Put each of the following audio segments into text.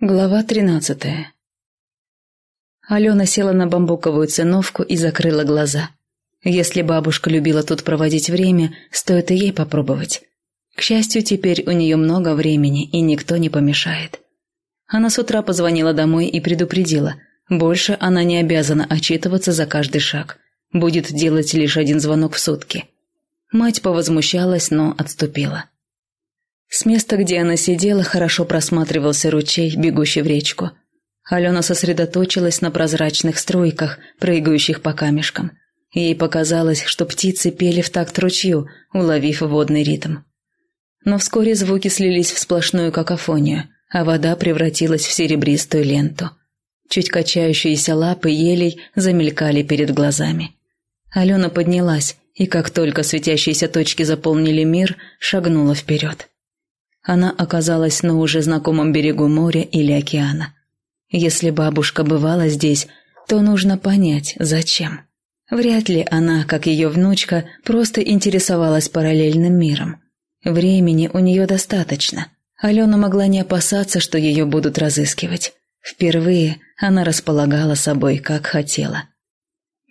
Глава тринадцатая Алена села на бамбуковую циновку и закрыла глаза. Если бабушка любила тут проводить время, стоит и ей попробовать. К счастью, теперь у нее много времени, и никто не помешает. Она с утра позвонила домой и предупредила. Больше она не обязана отчитываться за каждый шаг. Будет делать лишь один звонок в сутки. Мать повозмущалась, но отступила. С места, где она сидела, хорошо просматривался ручей, бегущий в речку. Алена сосредоточилась на прозрачных струйках, прыгающих по камешкам. Ей показалось, что птицы пели в такт ручью, уловив водный ритм. Но вскоре звуки слились в сплошную какофонию, а вода превратилась в серебристую ленту. Чуть качающиеся лапы елей замелькали перед глазами. Алена поднялась, и как только светящиеся точки заполнили мир, шагнула вперед. Она оказалась на уже знакомом берегу моря или океана. Если бабушка бывала здесь, то нужно понять, зачем. Вряд ли она, как ее внучка, просто интересовалась параллельным миром. Времени у нее достаточно. Алена могла не опасаться, что ее будут разыскивать. Впервые она располагала собой, как хотела.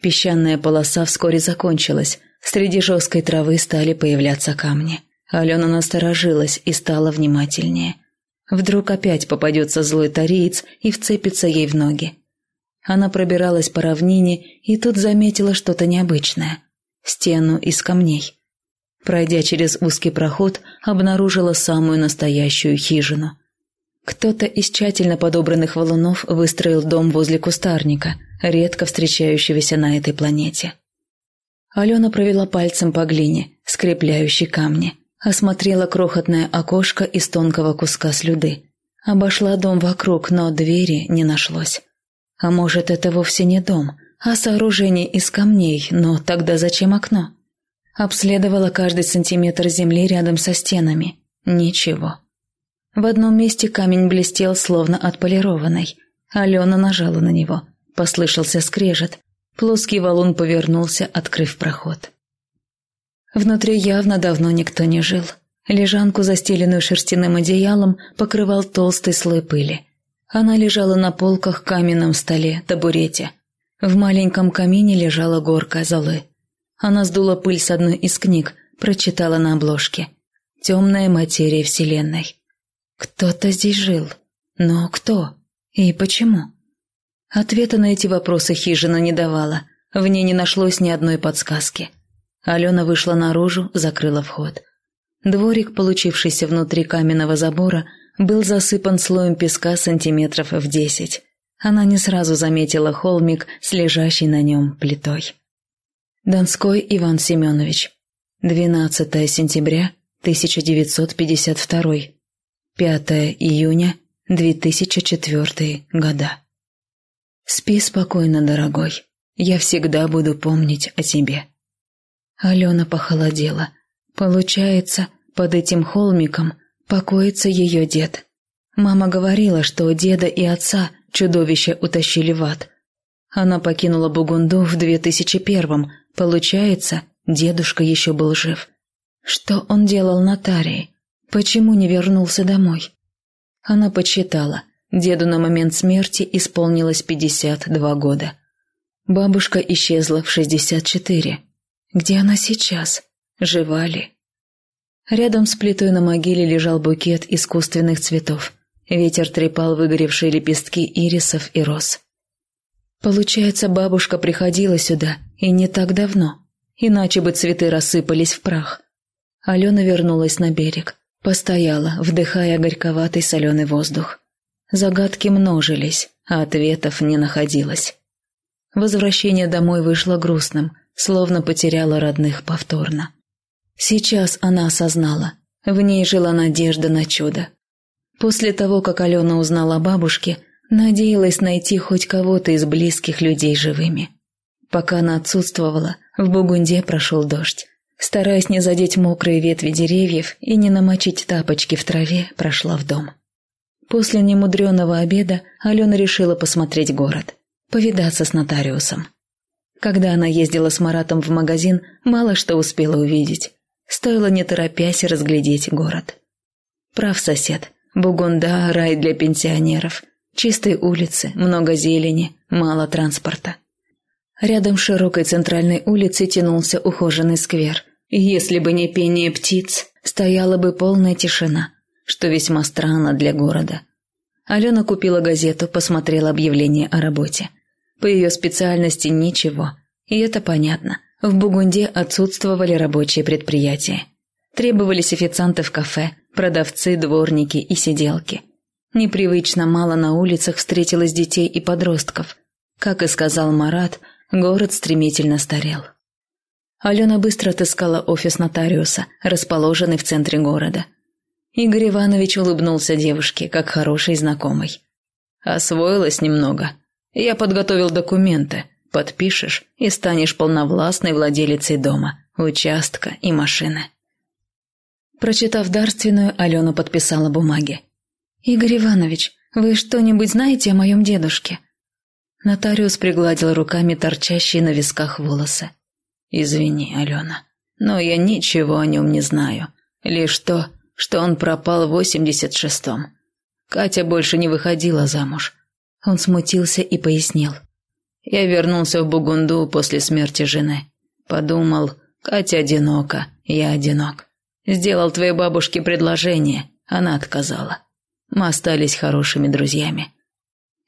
Песчаная полоса вскоре закончилась, среди жесткой травы стали появляться камни. Алена насторожилась и стала внимательнее. Вдруг опять попадется злой тариец и вцепится ей в ноги. Она пробиралась по равнине и тут заметила что-то необычное. Стену из камней. Пройдя через узкий проход, обнаружила самую настоящую хижину. Кто-то из тщательно подобранных валунов выстроил дом возле кустарника, редко встречающегося на этой планете. Алена провела пальцем по глине, скрепляющей камни – Осмотрела крохотное окошко из тонкого куска слюды. Обошла дом вокруг, но двери не нашлось. А может, это вовсе не дом, а сооружение из камней, но тогда зачем окно? Обследовала каждый сантиметр земли рядом со стенами. Ничего. В одном месте камень блестел, словно отполированный. Алена нажала на него. Послышался скрежет. Плоский валун повернулся, открыв проход. Внутри явно давно никто не жил. Лежанку, застеленную шерстяным одеялом, покрывал толстый слой пыли. Она лежала на полках, каменном столе, табурете. В маленьком камине лежала горка золы. Она сдула пыль с одной из книг, прочитала на обложке. «Темная материя Вселенной». Кто-то здесь жил. Но кто? И почему? Ответа на эти вопросы хижина не давала. В ней не нашлось ни одной подсказки. Алена вышла наружу, закрыла вход. Дворик, получившийся внутри каменного забора, был засыпан слоем песка сантиметров в десять. Она не сразу заметила холмик с лежащей на нем плитой. Донской Иван Семенович. 12 сентября 1952. 5 июня 2004 года. Спи спокойно, дорогой. Я всегда буду помнить о тебе. Алена похолодела. Получается, под этим холмиком покоится ее дед. Мама говорила, что деда и отца чудовище утащили в ад. Она покинула Бугунду в 2001-м. Получается, дедушка еще был жив. Что он делал на Тарии? Почему не вернулся домой? Она подсчитала. Деду на момент смерти исполнилось 52 года. Бабушка исчезла в 64. Где она сейчас? Жива ли? Рядом с плитой на могиле лежал букет искусственных цветов. Ветер трепал выгоревшие лепестки ирисов и роз. Получается, бабушка приходила сюда, и не так давно. Иначе бы цветы рассыпались в прах. Алена вернулась на берег. Постояла, вдыхая горьковатый соленый воздух. Загадки множились, а ответов не находилось. Возвращение домой вышло грустным – словно потеряла родных повторно. Сейчас она осознала, в ней жила надежда на чудо. После того, как Алена узнала о бабушке, надеялась найти хоть кого-то из близких людей живыми. Пока она отсутствовала, в Бугунде прошел дождь. Стараясь не задеть мокрые ветви деревьев и не намочить тапочки в траве, прошла в дом. После немудреного обеда Алена решила посмотреть город, повидаться с нотариусом. Когда она ездила с Маратом в магазин, мало что успела увидеть. Стоило не торопясь разглядеть город. Прав сосед. Бугунда – рай для пенсионеров. Чистые улицы, много зелени, мало транспорта. Рядом с широкой центральной улицей тянулся ухоженный сквер. Если бы не пение птиц, стояла бы полная тишина, что весьма странно для города. Алена купила газету, посмотрела объявление о работе. По ее специальности ничего. И это понятно. В Бугунде отсутствовали рабочие предприятия. Требовались официанты в кафе, продавцы, дворники и сиделки. Непривычно мало на улицах встретилось детей и подростков. Как и сказал Марат, город стремительно старел. Алена быстро отыскала офис нотариуса, расположенный в центре города. Игорь Иванович улыбнулся девушке, как хороший знакомый. «Освоилась немного. Я подготовил документы. Подпишешь и станешь полновластной владелицей дома, участка и машины». Прочитав дарственную, Алена подписала бумаги. «Игорь Иванович, вы что-нибудь знаете о моем дедушке?» Нотариус пригладил руками торчащие на висках волосы. «Извини, Алена, но я ничего о нем не знаю. Лишь то, что он пропал в восемьдесят шестом. Катя больше не выходила замуж». Он смутился и пояснил. «Я вернулся в Бугунду после смерти жены. Подумал, Катя одинока, я одинок. Сделал твоей бабушке предложение, она отказала. Мы остались хорошими друзьями».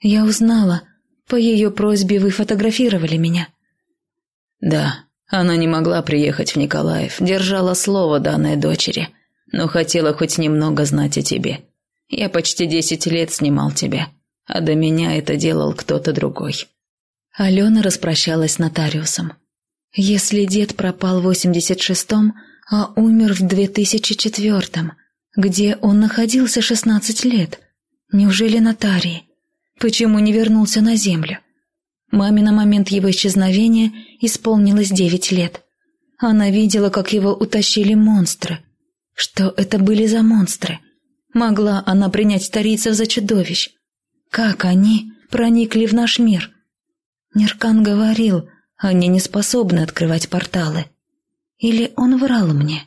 «Я узнала», по ее просьбе вы фотографировали меня?» «Да, она не могла приехать в Николаев, держала слово данной дочери, но хотела хоть немного знать о тебе. Я почти десять лет снимал тебя, а до меня это делал кто-то другой». Алена распрощалась с нотариусом. «Если дед пропал в 86-м, а умер в 2004-м, где он находился 16 лет? Неужели нотарии?» Почему не вернулся на землю? Маме на момент его исчезновения исполнилось девять лет. Она видела, как его утащили монстры. Что это были за монстры? Могла она принять старицев за чудовищ? Как они проникли в наш мир? Неркан говорил, они не способны открывать порталы. Или он врал мне?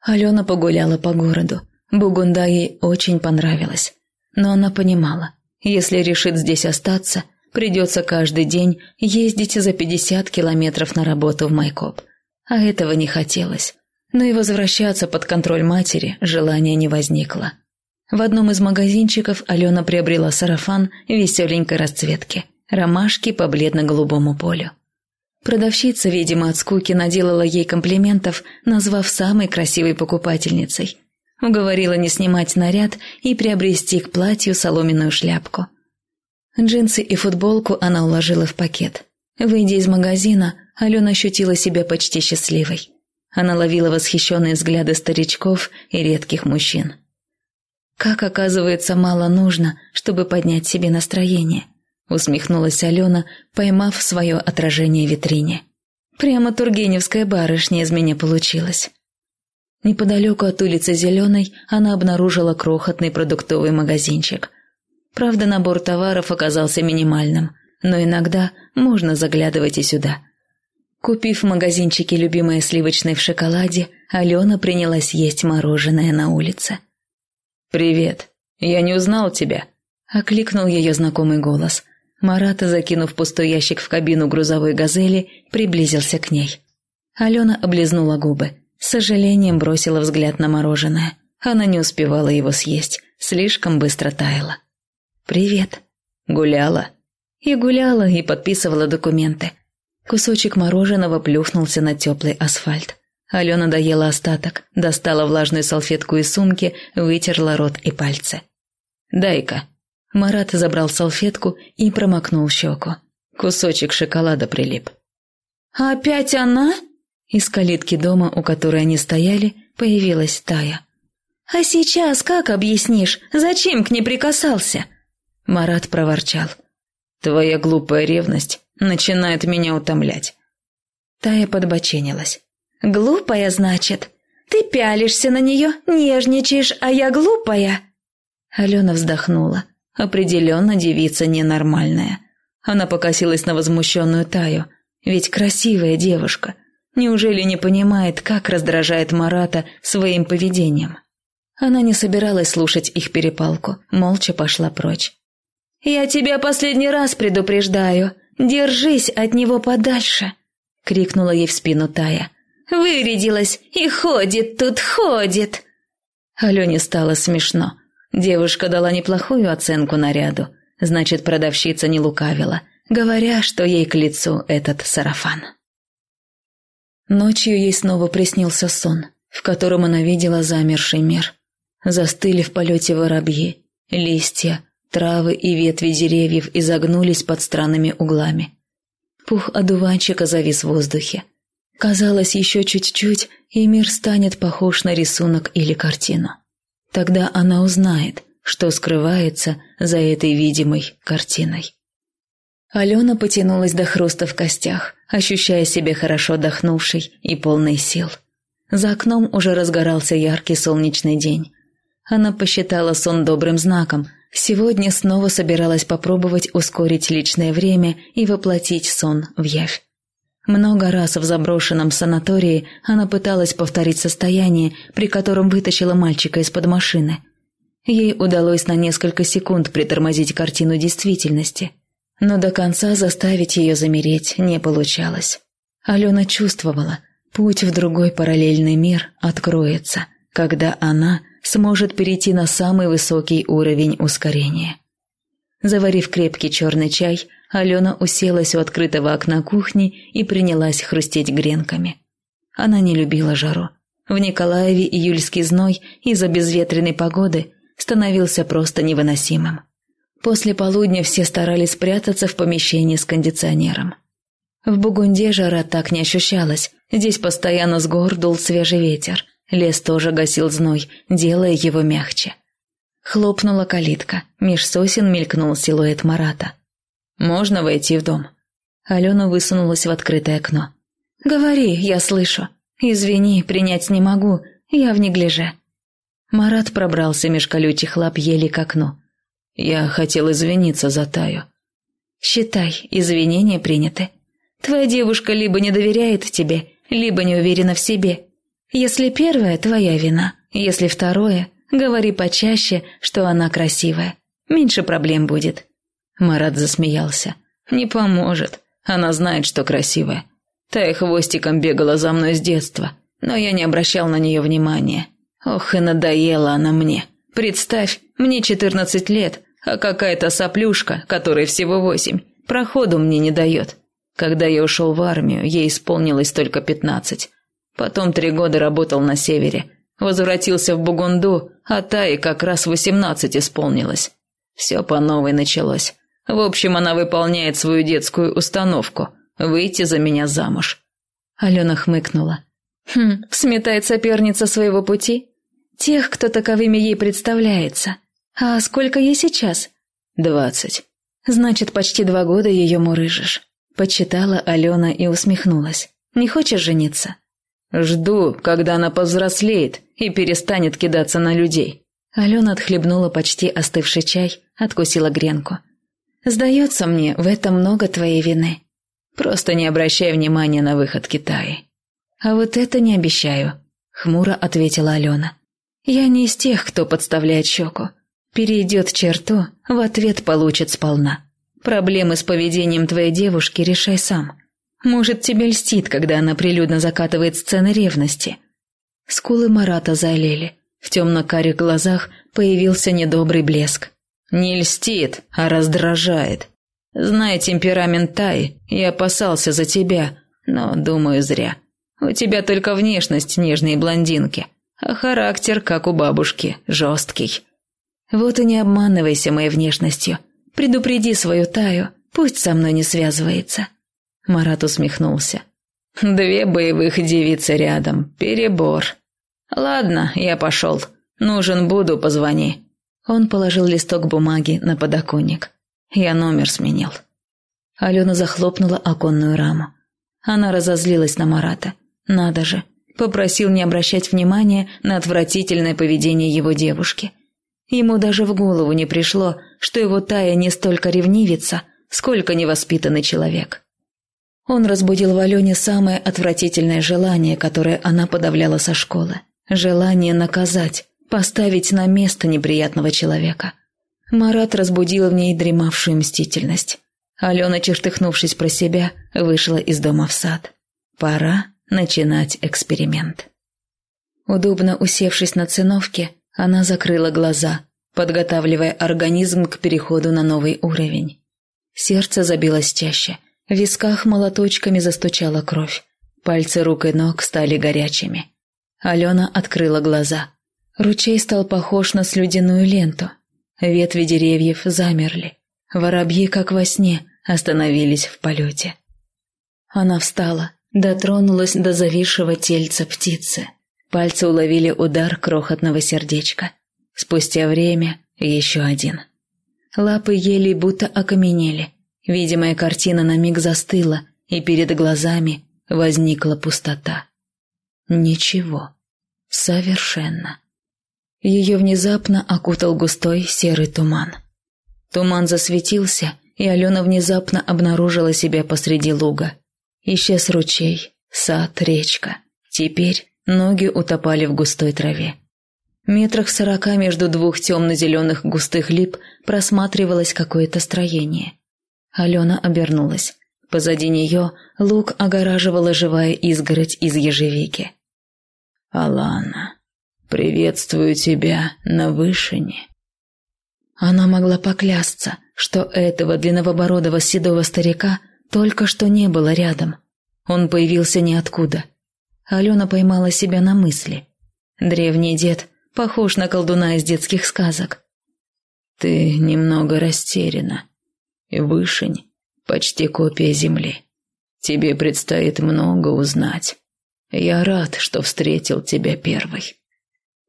Алена погуляла по городу. Бугунда ей очень понравилась. Но она понимала, если решит здесь остаться, придется каждый день ездить за 50 километров на работу в Майкоп. А этого не хотелось. Но и возвращаться под контроль матери желания не возникло. В одном из магазинчиков Алена приобрела сарафан веселенькой расцветки, ромашки по бледно-голубому полю. Продавщица, видимо, от скуки наделала ей комплиментов, назвав самой красивой покупательницей. Уговорила не снимать наряд и приобрести к платью соломенную шляпку. Джинсы и футболку она уложила в пакет. Выйдя из магазина, Алена ощутила себя почти счастливой. Она ловила восхищенные взгляды старичков и редких мужчин. «Как, оказывается, мало нужно, чтобы поднять себе настроение», усмехнулась Алена, поймав свое отражение в витрине. «Прямо тургеневская барышня из меня получилась». Неподалеку от улицы Зеленой она обнаружила крохотный продуктовый магазинчик. Правда, набор товаров оказался минимальным, но иногда можно заглядывать и сюда. Купив в магазинчике любимое сливочное в шоколаде, Алена принялась есть мороженое на улице. «Привет, я не узнал тебя», — окликнул ее знакомый голос. Марата, закинув пустой ящик в кабину грузовой «Газели», приблизился к ней. Алена облизнула губы. С сожалением бросила взгляд на мороженое. Она не успевала его съесть, слишком быстро таяла. «Привет». «Гуляла?» И гуляла, и подписывала документы. Кусочек мороженого плюхнулся на теплый асфальт. Алена доела остаток, достала влажную салфетку из сумки, вытерла рот и пальцы. «Дай-ка». Марат забрал салфетку и промокнул щеку. Кусочек шоколада прилип. «Опять она?» Из калитки дома, у которой они стояли, появилась Тая. «А сейчас как объяснишь, зачем к ней прикасался?» Марат проворчал. «Твоя глупая ревность начинает меня утомлять». Тая подбоченилась. «Глупая, значит? Ты пялишься на нее, нежничаешь, а я глупая?» Алена вздохнула. Определенно девица ненормальная. Она покосилась на возмущенную Таю. Ведь красивая девушка, Неужели не понимает, как раздражает Марата своим поведением? Она не собиралась слушать их перепалку, молча пошла прочь. «Я тебя последний раз предупреждаю. Держись от него подальше!» — крикнула ей в спину Тая. «Вырядилась и ходит тут, ходит!» Алене стало смешно. Девушка дала неплохую оценку наряду, значит, продавщица не лукавила, говоря, что ей к лицу этот сарафан. Ночью ей снова приснился сон, в котором она видела замерший мир. Застыли в полете воробьи, листья, травы и ветви деревьев изогнулись под странными углами. Пух одуванчика завис в воздухе. Казалось, еще чуть-чуть, и мир станет похож на рисунок или картину. Тогда она узнает, что скрывается за этой видимой картиной. Алена потянулась до хруста в костях, ощущая себя хорошо отдохнувшей и полной сил. За окном уже разгорался яркий солнечный день. Она посчитала сон добрым знаком. Сегодня снова собиралась попробовать ускорить личное время и воплотить сон в явь. Много раз в заброшенном санатории она пыталась повторить состояние, при котором вытащила мальчика из-под машины. Ей удалось на несколько секунд притормозить картину действительности – но до конца заставить ее замереть не получалось. Алена чувствовала, путь в другой параллельный мир откроется, когда она сможет перейти на самый высокий уровень ускорения. Заварив крепкий черный чай, Алена уселась у открытого окна кухни и принялась хрустеть гренками. Она не любила жару. В Николаеве июльский зной из-за безветренной погоды становился просто невыносимым. После полудня все старались спрятаться в помещении с кондиционером. В Бугунде жара так не ощущалась, здесь постоянно с гор дул свежий ветер, лес тоже гасил зной, делая его мягче. Хлопнула калитка, меж сосен мелькнул силуэт Марата. «Можно войти в дом?» Алена высунулась в открытое окно. «Говори, я слышу. Извини, принять не могу, я в неглиже». Марат пробрался меж колючих лап ели к окну. Я хотел извиниться за Таю. Считай, извинения приняты. Твоя девушка либо не доверяет тебе, либо не уверена в себе. Если первое – твоя вина, если второе – говори почаще, что она красивая. Меньше проблем будет. Марат засмеялся. Не поможет. Она знает, что красивая. Тая хвостиком бегала за мной с детства, но я не обращал на нее внимания. Ох, и надоела она мне. Представь, мне четырнадцать лет, а какая-то соплюшка, которой всего восемь, проходу мне не дает. Когда я ушел в армию, ей исполнилось только пятнадцать. Потом три года работал на севере. Возвратился в Бугунду, а та и как раз восемнадцать исполнилось. Все по новой началось. В общем, она выполняет свою детскую установку – выйти за меня замуж. Алена хмыкнула. Хм, сметает соперница своего пути? Тех, кто таковыми ей представляется. А сколько ей сейчас? Двадцать. Значит, почти два года ее мурыжишь. Почитала Алена и усмехнулась. Не хочешь жениться? Жду, когда она повзрослеет и перестанет кидаться на людей. Алена отхлебнула почти остывший чай, откусила гренку. Сдается мне, в этом много твоей вины. Просто не обращай внимания на выход Китая. А вот это не обещаю, хмуро ответила Алена. Я не из тех, кто подставляет щеку. Перейдет черту, в ответ получит сполна. Проблемы с поведением твоей девушки решай сам. Может, тебе льстит, когда она прилюдно закатывает сцены ревности. Скулы Марата залили. В темно-карих глазах появился недобрый блеск. Не льстит, а раздражает. Зная темперамент Тай, я опасался за тебя, но, думаю, зря. У тебя только внешность нежной блондинки а характер, как у бабушки, жесткий. Вот и не обманывайся моей внешностью. Предупреди свою Таю, пусть со мной не связывается. Марат усмехнулся. Две боевых девицы рядом, перебор. Ладно, я пошел. Нужен буду, позвони. Он положил листок бумаги на подоконник. Я номер сменил. Алена захлопнула оконную раму. Она разозлилась на Марата. Надо же, Попросил не обращать внимания на отвратительное поведение его девушки. Ему даже в голову не пришло, что его Тая не столько ревнивица, сколько невоспитанный человек. Он разбудил в Алене самое отвратительное желание, которое она подавляла со школы. Желание наказать, поставить на место неприятного человека. Марат разбудил в ней дремавшую мстительность. Алена, чертыхнувшись про себя, вышла из дома в сад. Пора начинать эксперимент. Удобно усевшись на циновке, она закрыла глаза, подготавливая организм к переходу на новый уровень. Сердце забилось чаще, в висках молоточками застучала кровь, пальцы рук и ног стали горячими. Алена открыла глаза. Ручей стал похож на слюдяную ленту. Ветви деревьев замерли. Воробьи, как во сне, остановились в полете. Она встала, дотронулась до зависшего тельца птицы. Пальцы уловили удар крохотного сердечка. Спустя время еще один. Лапы ели будто окаменели. Видимая картина на миг застыла, и перед глазами возникла пустота. Ничего. Совершенно. Ее внезапно окутал густой серый туман. Туман засветился, и Алена внезапно обнаружила себя посреди луга. Исчез ручей, сад, речка. Теперь ноги утопали в густой траве. Метрах сорока между двух темно-зеленых густых лип просматривалось какое-то строение. Алена обернулась. Позади нее луг огораживала живая изгородь из ежевики. «Алана, приветствую тебя на вышине». Она могла поклясться, что этого длинновобородого седого старика только что не было рядом. Он появился ниоткуда. Алена поймала себя на мысли. Древний дед похож на колдуна из детских сказок. «Ты немного растеряна. Вышень — почти копия земли. Тебе предстоит много узнать. Я рад, что встретил тебя первой.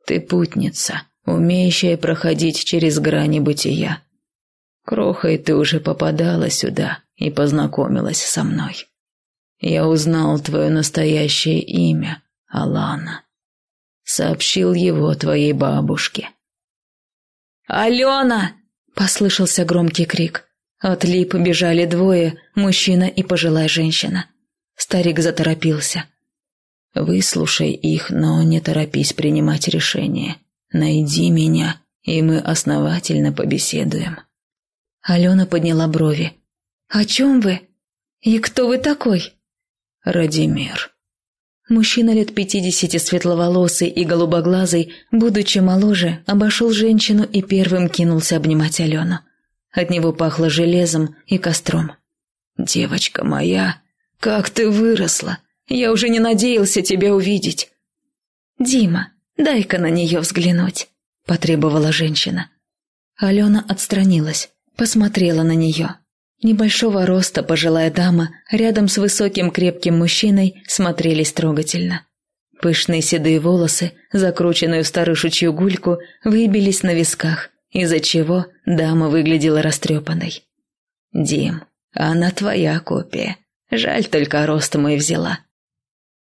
Ты путница, умеющая проходить через грани бытия. Крохой ты уже попадала сюда и познакомилась со мной. Я узнал твое настоящее имя, Алана сообщил его твоей бабушке. «Алена!» – послышался громкий крик. От лип бежали двое, мужчина и пожилая женщина. Старик заторопился. «Выслушай их, но не торопись принимать решение. Найди меня, и мы основательно побеседуем». Алена подняла брови. «О чем вы? И кто вы такой?» «Радимир. Мужчина лет пятидесяти, светловолосый и голубоглазый, будучи моложе, обошел женщину и первым кинулся обнимать Алену. От него пахло железом и костром. «Девочка моя, как ты выросла! Я уже не надеялся тебя увидеть!» «Дима, дай-ка на нее взглянуть», – потребовала женщина. Алена отстранилась, посмотрела на нее. Небольшого роста пожилая дама рядом с высоким крепким мужчиной смотрелись трогательно. Пышные седые волосы, закрученные в старушечью гульку, выбились на висках, из-за чего дама выглядела растрепанной. «Дим, она твоя копия. Жаль только рост мой взяла».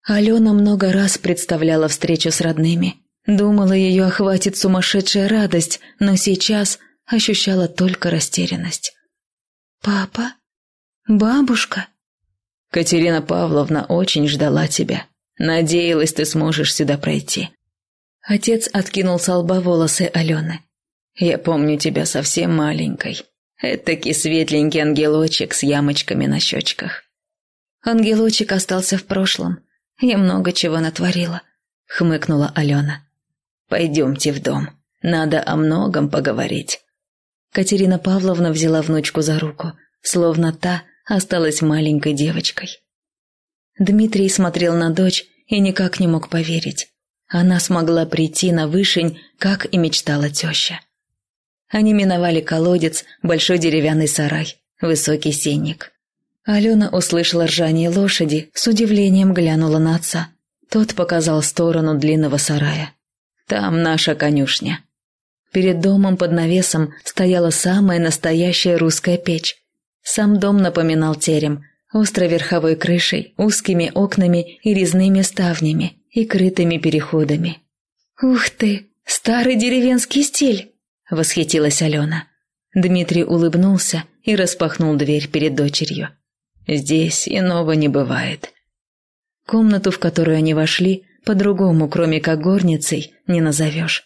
Алена много раз представляла встречу с родными. Думала, ее охватит сумасшедшая радость, но сейчас ощущала только растерянность. «Папа? Бабушка?» «Катерина Павловна очень ждала тебя. Надеялась, ты сможешь сюда пройти». Отец откинул с лба волосы Алены. «Я помню тебя совсем маленькой. Этакий светленький ангелочек с ямочками на щечках». «Ангелочек остался в прошлом. Я много чего натворила», — хмыкнула Алена. «Пойдемте в дом. Надо о многом поговорить. Катерина Павловна взяла внучку за руку, словно та осталась маленькой девочкой. Дмитрий смотрел на дочь и никак не мог поверить. Она смогла прийти на вышень, как и мечтала теща. Они миновали колодец, большой деревянный сарай, высокий сенник. Алена услышала ржание лошади, с удивлением глянула на отца. Тот показал сторону длинного сарая. «Там наша конюшня». Перед домом под навесом стояла самая настоящая русская печь. Сам дом напоминал терем, острой верховой крышей, узкими окнами и резными ставнями и крытыми переходами. «Ух ты, старый деревенский стиль!» – восхитилась Алена. Дмитрий улыбнулся и распахнул дверь перед дочерью. «Здесь иного не бывает». Комнату, в которую они вошли, по-другому, кроме как горницей, не назовешь.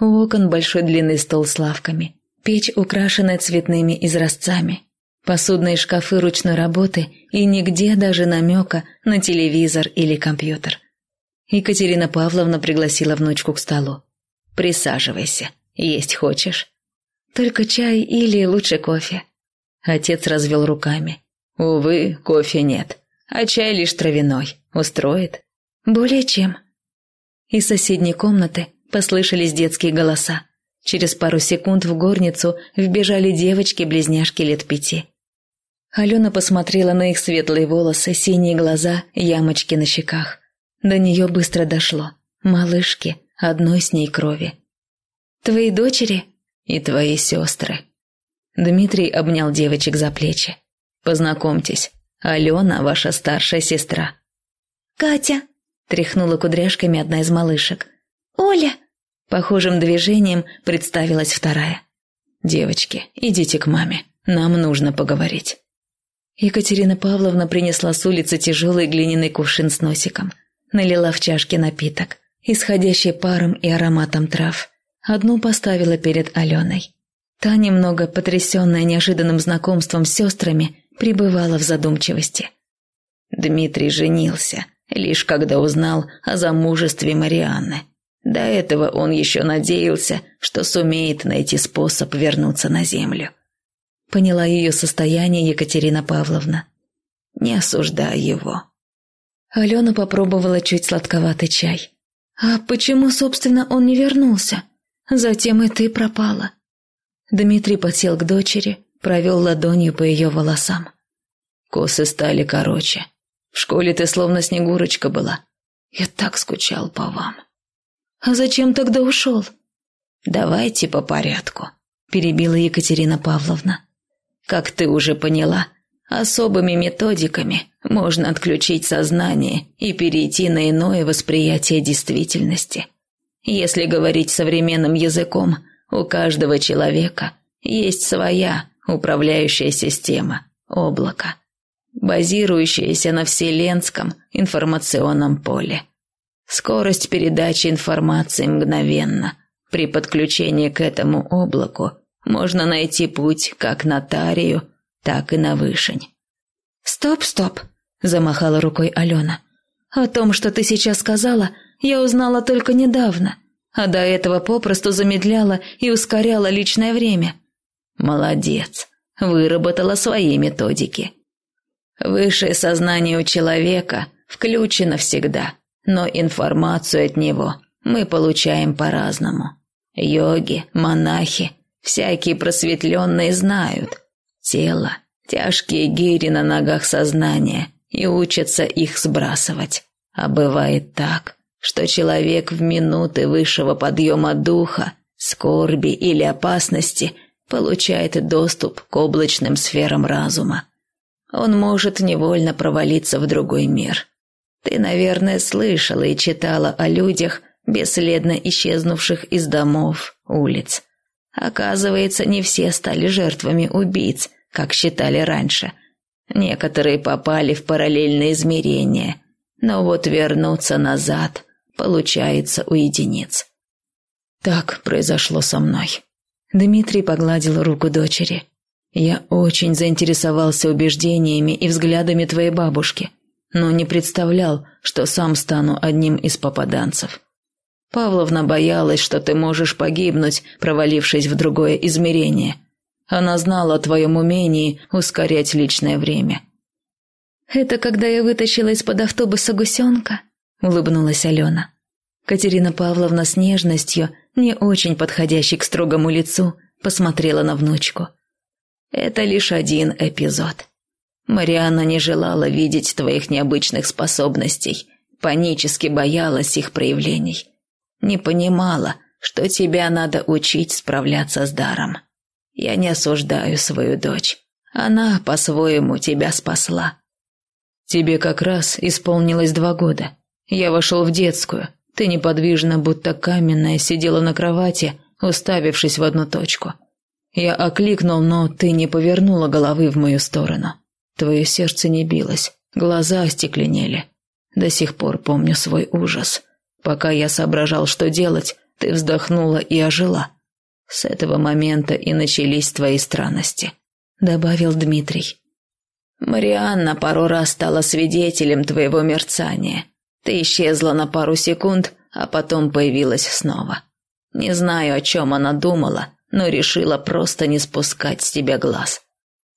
У окон большой длинный стол с лавками. Печь, украшенная цветными изразцами. Посудные шкафы ручной работы и нигде даже намека на телевизор или компьютер. Екатерина Павловна пригласила внучку к столу. «Присаживайся. Есть хочешь?» «Только чай или лучше кофе?» Отец развел руками. «Увы, кофе нет, а чай лишь травяной. Устроит?» «Более чем». Из соседней комнаты послышались детские голоса. Через пару секунд в горницу вбежали девочки-близняшки лет пяти. Алена посмотрела на их светлые волосы, синие глаза, ямочки на щеках. До нее быстро дошло. Малышки, одной с ней крови. «Твои дочери?» «И твои сестры». Дмитрий обнял девочек за плечи. «Познакомьтесь, Алена, ваша старшая сестра». «Катя», — тряхнула кудряшками одна из малышек. «Оля». Похожим движением представилась вторая. «Девочки, идите к маме, нам нужно поговорить». Екатерина Павловна принесла с улицы тяжелый глиняный кувшин с носиком. Налила в чашки напиток, исходящий паром и ароматом трав. Одну поставила перед Аленой. Та, немного потрясенная неожиданным знакомством с сестрами, пребывала в задумчивости. Дмитрий женился, лишь когда узнал о замужестве Марианны. До этого он еще надеялся, что сумеет найти способ вернуться на землю. Поняла ее состояние Екатерина Павловна. Не осуждай его. Алена попробовала чуть сладковатый чай. «А почему, собственно, он не вернулся? Затем и ты пропала». Дмитрий подсел к дочери, провел ладонью по ее волосам. Косы стали короче. В школе ты словно снегурочка была. Я так скучал по вам. А зачем тогда ушел? Давайте по порядку, перебила Екатерина Павловна. Как ты уже поняла, особыми методиками можно отключить сознание и перейти на иное восприятие действительности. Если говорить современным языком, у каждого человека есть своя управляющая система – облако, базирующаяся на вселенском информационном поле. Скорость передачи информации мгновенна. При подключении к этому облаку – можно найти путь как на Тарию, так и на Вышень. «Стоп, стоп!» – замахала рукой Алена. «О том, что ты сейчас сказала, я узнала только недавно, а до этого попросту замедляла и ускоряла личное время». «Молодец, выработала свои методики. Высшее сознание у человека включено всегда, но информацию от него мы получаем по-разному. Йоги, монахи – Всякие просветленные знают. Тело, тяжкие гири на ногах сознания и учатся их сбрасывать. А бывает так, что человек в минуты высшего подъема духа, скорби или опасности получает доступ к облачным сферам разума. Он может невольно провалиться в другой мир. Ты, наверное, слышала и читала о людях, бесследно исчезнувших из домов, улиц, Оказывается, не все стали жертвами убийц, как считали раньше. Некоторые попали в параллельные измерения, но вот вернуться назад получается у единиц. Так произошло со мной. Дмитрий погладил руку дочери. Я очень заинтересовался убеждениями и взглядами твоей бабушки, но не представлял, что сам стану одним из попаданцев. Павловна боялась, что ты можешь погибнуть, провалившись в другое измерение. Она знала о твоем умении ускорять личное время. «Это когда я вытащила из-под автобуса гусенка?» – улыбнулась Алена. Катерина Павловна с нежностью, не очень подходящей к строгому лицу, посмотрела на внучку. «Это лишь один эпизод. Марианна не желала видеть твоих необычных способностей, панически боялась их проявлений не понимала, что тебя надо учить справляться с даром. Я не осуждаю свою дочь. Она по-своему тебя спасла. Тебе как раз исполнилось два года. Я вошел в детскую. Ты неподвижно, будто каменная, сидела на кровати, уставившись в одну точку. Я окликнул, но ты не повернула головы в мою сторону. Твое сердце не билось, глаза остекленели. До сих пор помню свой ужас. Пока я соображал, что делать, ты вздохнула и ожила. С этого момента и начались твои странности», — добавил Дмитрий. «Марианна пару раз стала свидетелем твоего мерцания. Ты исчезла на пару секунд, а потом появилась снова. Не знаю, о чем она думала, но решила просто не спускать с тебя глаз.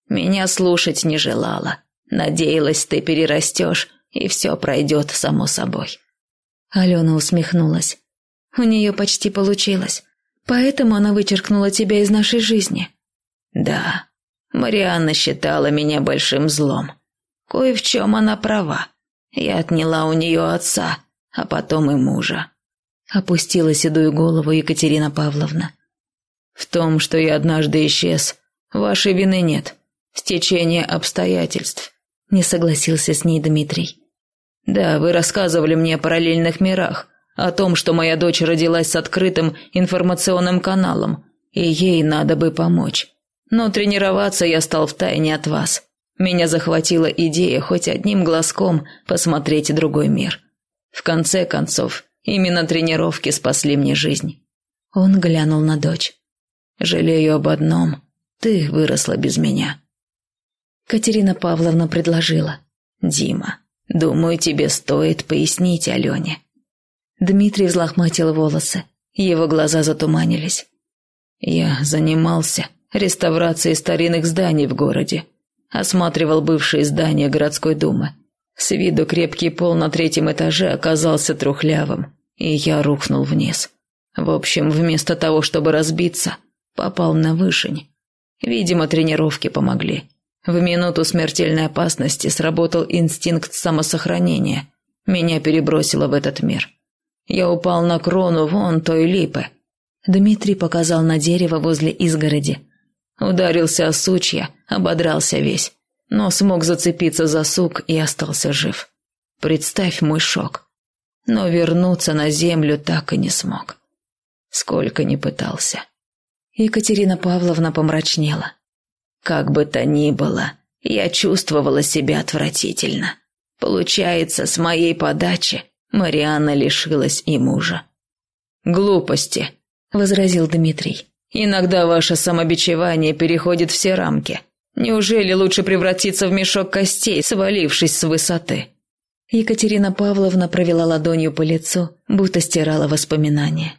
Меня слушать не желала. Надеялась, ты перерастешь, и все пройдет само собой». Алена усмехнулась. «У нее почти получилось. Поэтому она вычеркнула тебя из нашей жизни». «Да, Марианна считала меня большим злом. Кое в чем она права. Я отняла у нее отца, а потом и мужа». Опустила седую голову Екатерина Павловна. «В том, что я однажды исчез, вашей вины нет. Стечение обстоятельств», — не согласился с ней Дмитрий. «Да, вы рассказывали мне о параллельных мирах, о том, что моя дочь родилась с открытым информационным каналом, и ей надо бы помочь. Но тренироваться я стал втайне от вас. Меня захватила идея хоть одним глазком посмотреть другой мир. В конце концов, именно тренировки спасли мне жизнь. Он глянул на дочь. Жалею об одном. Ты выросла без меня. Катерина Павловна предложила. Дима, думаю, тебе стоит пояснить Алене. Дмитрий взлохматил волосы. Его глаза затуманились. Я занимался реставрацией старинных зданий в городе. Осматривал бывшие здания городской думы. С виду крепкий пол на третьем этаже оказался трухлявым, и я рухнул вниз. В общем, вместо того, чтобы разбиться, попал на вышень. Видимо, тренировки помогли. В минуту смертельной опасности сработал инстинкт самосохранения. Меня перебросило в этот мир. Я упал на крону вон той липы. Дмитрий показал на дерево возле изгороди. Ударился о сучья, ободрался весь, но смог зацепиться за сук и остался жив. Представь мой шок. Но вернуться на землю так и не смог. Сколько не пытался. Екатерина Павловна помрачнела. Как бы то ни было, я чувствовала себя отвратительно. Получается, с моей подачи Марианна лишилась и мужа. «Глупости», — возразил Дмитрий. «Иногда ваше самобичевание переходит все рамки. Неужели лучше превратиться в мешок костей, свалившись с высоты?» Екатерина Павловна провела ладонью по лицу, будто стирала воспоминания.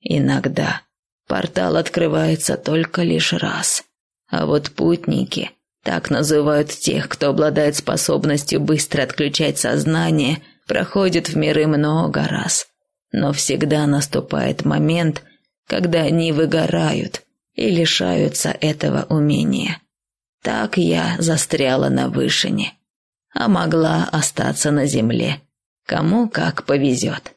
«Иногда портал открывается только лишь раз. А вот путники, так называют тех, кто обладает способностью быстро отключать сознание – проходит в миры много раз, но всегда наступает момент, когда они выгорают и лишаются этого умения. Так я застряла на вышине, а могла остаться на земле. Кому как повезет.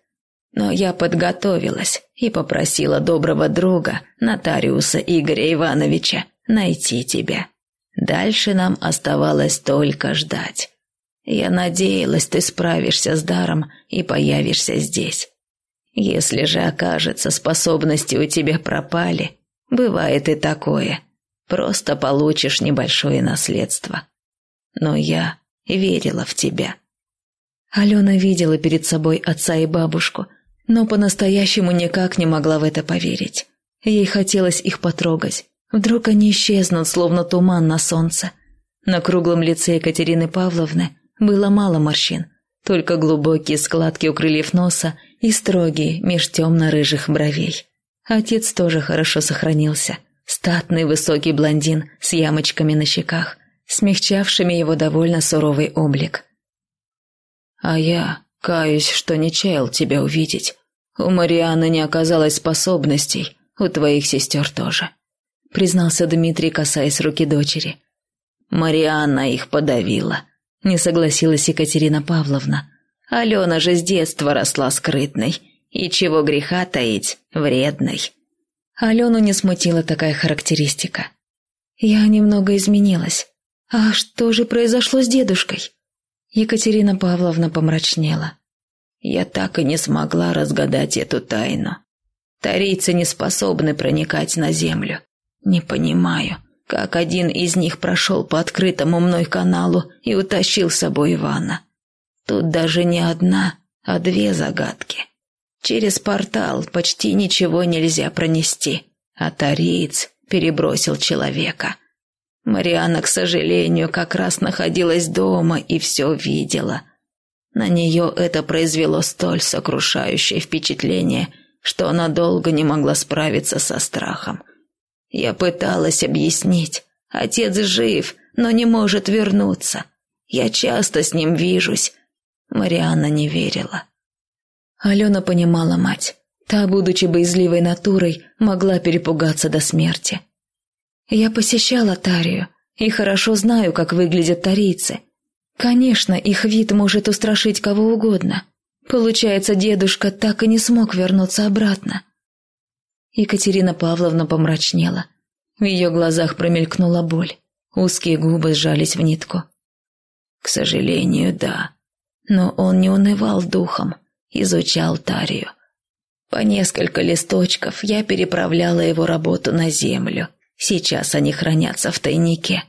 Но я подготовилась и попросила доброго друга, нотариуса Игоря Ивановича, найти тебя. Дальше нам оставалось только ждать. Я надеялась, ты справишься с даром и появишься здесь. Если же окажется, способности у тебя пропали, бывает и такое. Просто получишь небольшое наследство. Но я верила в тебя. Алена видела перед собой отца и бабушку, но по-настоящему никак не могла в это поверить. Ей хотелось их потрогать. Вдруг они исчезнут, словно туман на солнце. На круглом лице Екатерины Павловны было мало морщин, только глубокие складки у крыльев носа и строгие меж темно-рыжих бровей. Отец тоже хорошо сохранился. Статный высокий блондин с ямочками на щеках, смягчавшими его довольно суровый облик. «А я каюсь, что не чаял тебя увидеть. У Марианы не оказалось способностей, у твоих сестер тоже», признался Дмитрий, касаясь руки дочери. Марианна их подавила. Не согласилась Екатерина Павловна. Алена же с детства росла скрытной. И чего греха таить, вредной. Алену не смутила такая характеристика. «Я немного изменилась. А что же произошло с дедушкой?» Екатерина Павловна помрачнела. «Я так и не смогла разгадать эту тайну. Тарийцы не способны проникать на землю. Не понимаю, как один из них прошел по открытому мной каналу и утащил с собой Ивана. Тут даже не одна, а две загадки. Через портал почти ничего нельзя пронести, а тариец перебросил человека. Мариана, к сожалению, как раз находилась дома и все видела. На нее это произвело столь сокрушающее впечатление, что она долго не могла справиться со страхом. Я пыталась объяснить. Отец жив, но не может вернуться. Я часто с ним вижусь. Марианна не верила. Алена понимала мать. Та, будучи боязливой натурой, могла перепугаться до смерти. Я посещала Тарию и хорошо знаю, как выглядят тарийцы. Конечно, их вид может устрашить кого угодно. Получается, дедушка так и не смог вернуться обратно. Екатерина Павловна помрачнела. В ее глазах промелькнула боль. Узкие губы сжались в нитку. К сожалению, да. Но он не унывал духом, изучал Тарию. По несколько листочков я переправляла его работу на землю – Сейчас они хранятся в тайнике.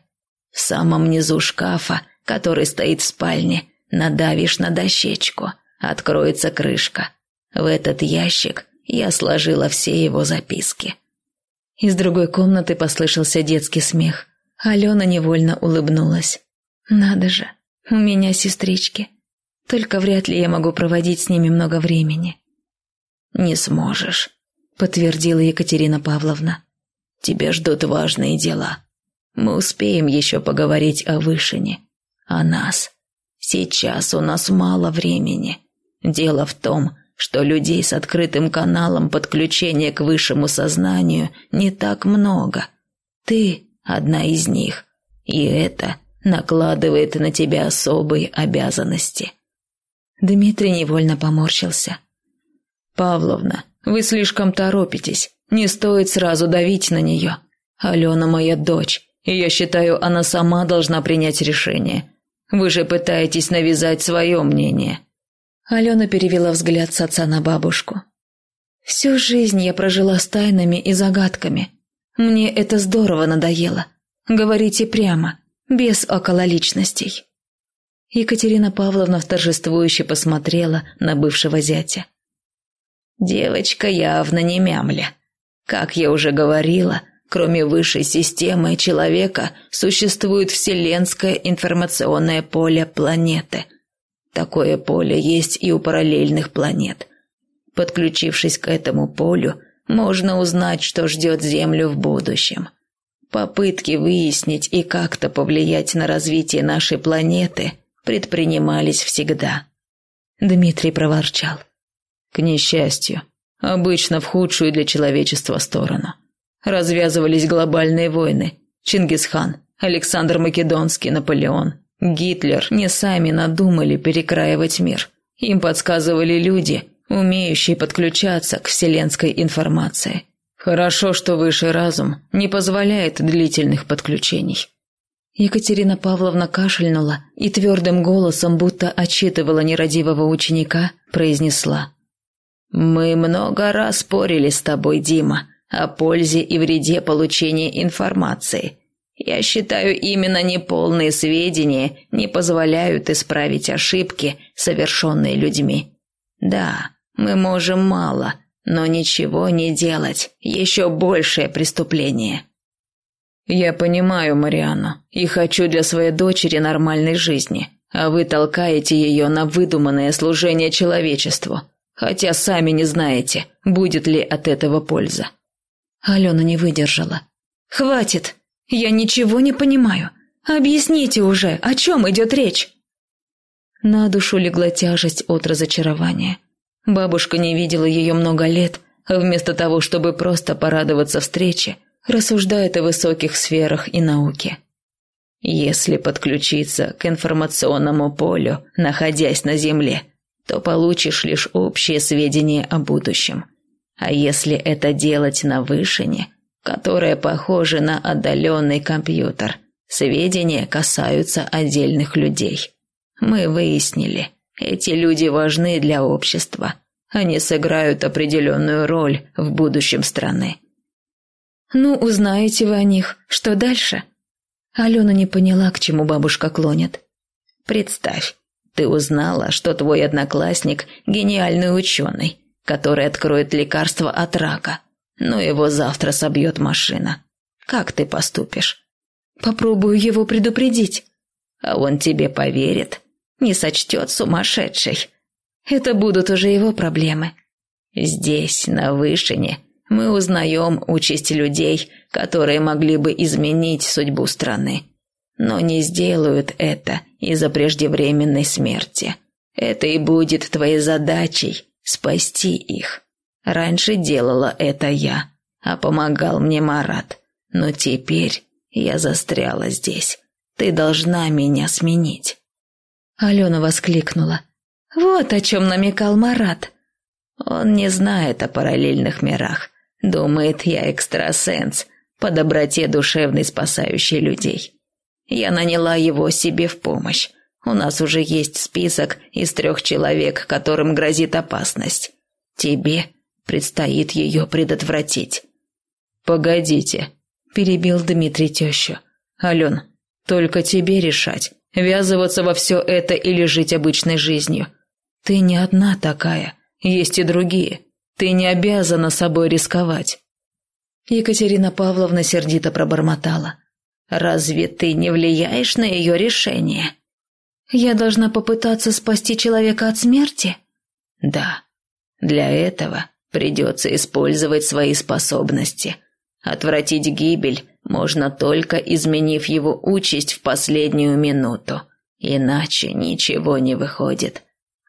В самом низу шкафа, который стоит в спальне, надавишь на дощечку, откроется крышка. В этот ящик я сложила все его записки. Из другой комнаты послышался детский смех. Алена невольно улыбнулась. «Надо же, у меня сестрички. Только вряд ли я могу проводить с ними много времени». «Не сможешь», — подтвердила Екатерина Павловна. Тебя ждут важные дела. Мы успеем еще поговорить о Вышине, о нас. Сейчас у нас мало времени. Дело в том, что людей с открытым каналом подключения к высшему сознанию не так много. Ты одна из них, и это накладывает на тебя особые обязанности. Дмитрий невольно поморщился. «Павловна, вы слишком торопитесь. Не стоит сразу давить на нее. Алена моя дочь, и я считаю, она сама должна принять решение. Вы же пытаетесь навязать свое мнение». Алена перевела взгляд с отца на бабушку. «Всю жизнь я прожила с тайнами и загадками. Мне это здорово надоело. Говорите прямо, без окололичностей». Екатерина Павловна торжествующе посмотрела на бывшего зятя. «Девочка явно не мямля. Как я уже говорила, кроме высшей системы человека существует вселенское информационное поле планеты. Такое поле есть и у параллельных планет. Подключившись к этому полю, можно узнать, что ждет Землю в будущем. Попытки выяснить и как-то повлиять на развитие нашей планеты предпринимались всегда. Дмитрий проворчал. К несчастью, Обычно в худшую для человечества сторону. Развязывались глобальные войны. Чингисхан, Александр Македонский, Наполеон, Гитлер не сами надумали перекраивать мир. Им подсказывали люди, умеющие подключаться к вселенской информации. Хорошо, что высший разум не позволяет длительных подключений. Екатерина Павловна кашельнула и твердым голосом, будто отчитывала нерадивого ученика, произнесла. «Мы много раз спорили с тобой, Дима, о пользе и вреде получения информации. Я считаю, именно неполные сведения не позволяют исправить ошибки, совершенные людьми. Да, мы можем мало, но ничего не делать – еще большее преступление». «Я понимаю Мариану и хочу для своей дочери нормальной жизни, а вы толкаете ее на выдуманное служение человечеству хотя сами не знаете, будет ли от этого польза. Алена не выдержала. «Хватит! Я ничего не понимаю. Объясните уже, о чем идет речь?» На душу легла тяжесть от разочарования. Бабушка не видела ее много лет, вместо того, чтобы просто порадоваться встрече, рассуждает о высоких сферах и науке. Если подключиться к информационному полю, находясь на Земле, то получишь лишь общие сведения о будущем. А если это делать на вышине, которая похожа на отдаленный компьютер, сведения касаются отдельных людей. Мы выяснили, эти люди важны для общества. Они сыграют определенную роль в будущем страны. «Ну, узнаете вы о них. Что дальше?» Алена не поняла, к чему бабушка клонит. «Представь, ты узнала, что твой одноклассник – гениальный ученый. который откроет лекарство от рака, но его завтра собьет машина. Как ты поступишь? Попробую его предупредить. А он тебе поверит, не сочтет сумасшедшей. Это будут уже его проблемы. Здесь, на Вышине, мы узнаем участь людей, которые могли бы изменить судьбу страны, но не сделают это из-за преждевременной смерти. Это и будет твоей задачей – спасти их. Раньше делала это я, а помогал мне Марат. Но теперь я застряла здесь. Ты должна меня сменить». Алена воскликнула. «Вот о чем намекал Марат». «Он не знает о параллельных мирах. Думает, я экстрасенс, по доброте душевной спасающий людей. Я наняла его себе в помощь. У нас уже есть список из трех человек, которым грозит опасность. Тебе предстоит ее предотвратить». «Погодите», – перебил Дмитрий тещу. «Ален, только тебе решать, ввязываться во все это или жить обычной жизнью. Ты не одна такая, есть и другие. Ты не обязана собой рисковать». Екатерина Павловна сердито пробормотала. «Разве ты не влияешь на ее решение?» «Я должна попытаться спасти человека от смерти?» «Да. Для этого придется использовать свои способности. Отвратить гибель можно только изменив его участь в последнюю минуту. Иначе ничего не выходит.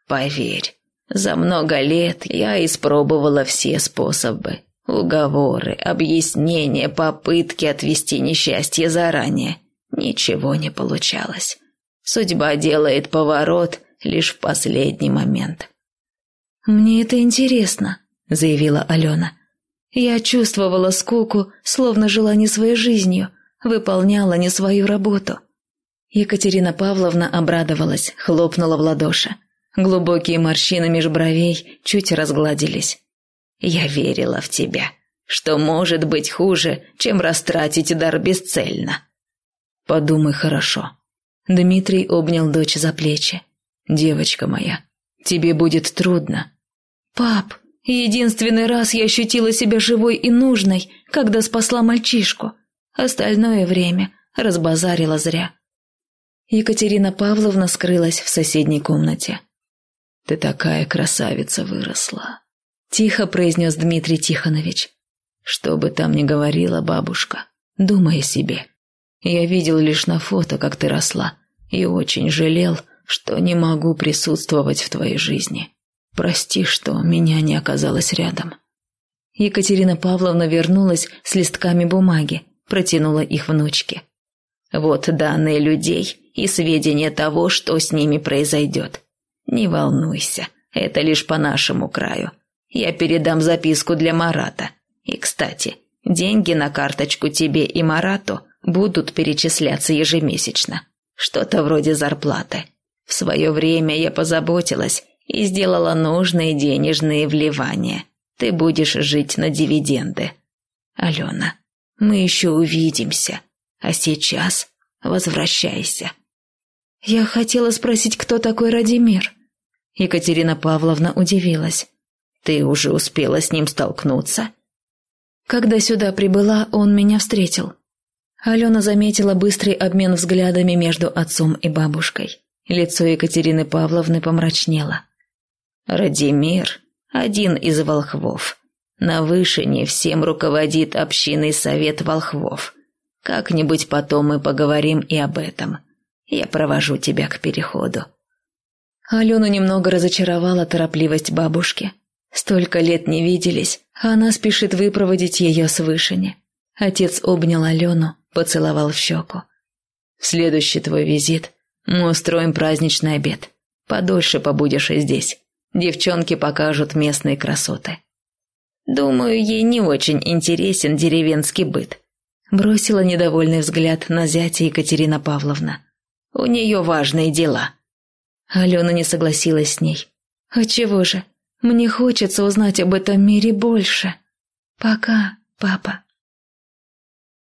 Поверь, за много лет я испробовала все способы. Уговоры, объяснения, попытки отвести несчастье заранее. Ничего не получалось. Судьба делает поворот лишь в последний момент. «Мне это интересно», — заявила Алена. Я чувствовала скуку, словно жила не своей жизнью, выполняла не свою работу. Екатерина Павловна обрадовалась, хлопнула в ладоши. Глубокие морщины меж бровей чуть разгладились. «Я верила в тебя. Что может быть хуже, чем растратить дар бесцельно?» «Подумай хорошо». Дмитрий обнял дочь за плечи. «Девочка моя, тебе будет трудно». «Пап, Единственный раз я ощутила себя живой и нужной, когда спасла мальчишку. Остальное время разбазарила зря. Екатерина Павловна скрылась в соседней комнате. «Ты такая красавица выросла», – тихо произнес Дмитрий Тихонович. «Что бы там ни говорила бабушка, думай себе. Я видел лишь на фото, как ты росла, и очень жалел, что не могу присутствовать в твоей жизни. Прости, что меня не оказалось рядом». Екатерина Павловна вернулась с листками бумаги, протянула их внучке. «Вот данные людей и сведения того, что с ними произойдет. Не волнуйся, это лишь по нашему краю. Я передам записку для Марата. И, кстати, деньги на карточку тебе и Марату будут перечисляться ежемесячно. Что-то вроде зарплаты. В свое время я позаботилась и сделала нужные денежные вливания. Ты будешь жить на дивиденды. Алена, мы еще увидимся, а сейчас возвращайся. Я хотела спросить, кто такой Радимир. Екатерина Павловна удивилась. Ты уже успела с ним столкнуться? Когда сюда прибыла, он меня встретил. Алена заметила быстрый обмен взглядами между отцом и бабушкой. Лицо Екатерины Павловны помрачнело. Радимир – один из волхвов. На Вышине всем руководит общинный совет волхвов. Как-нибудь потом мы поговорим и об этом. Я провожу тебя к переходу». Алену немного разочаровала торопливость бабушки. Столько лет не виделись, а она спешит выпроводить ее с Вышине. Отец обнял Алену, поцеловал в щеку. «В следующий твой визит мы устроим праздничный обед. Подольше побудешь и здесь. Девчонки покажут местные красоты. Думаю, ей не очень интересен деревенский быт. Бросила недовольный взгляд на зятя Екатерина Павловна. У нее важные дела. Алена не согласилась с ней. А чего же? Мне хочется узнать об этом мире больше. Пока, папа.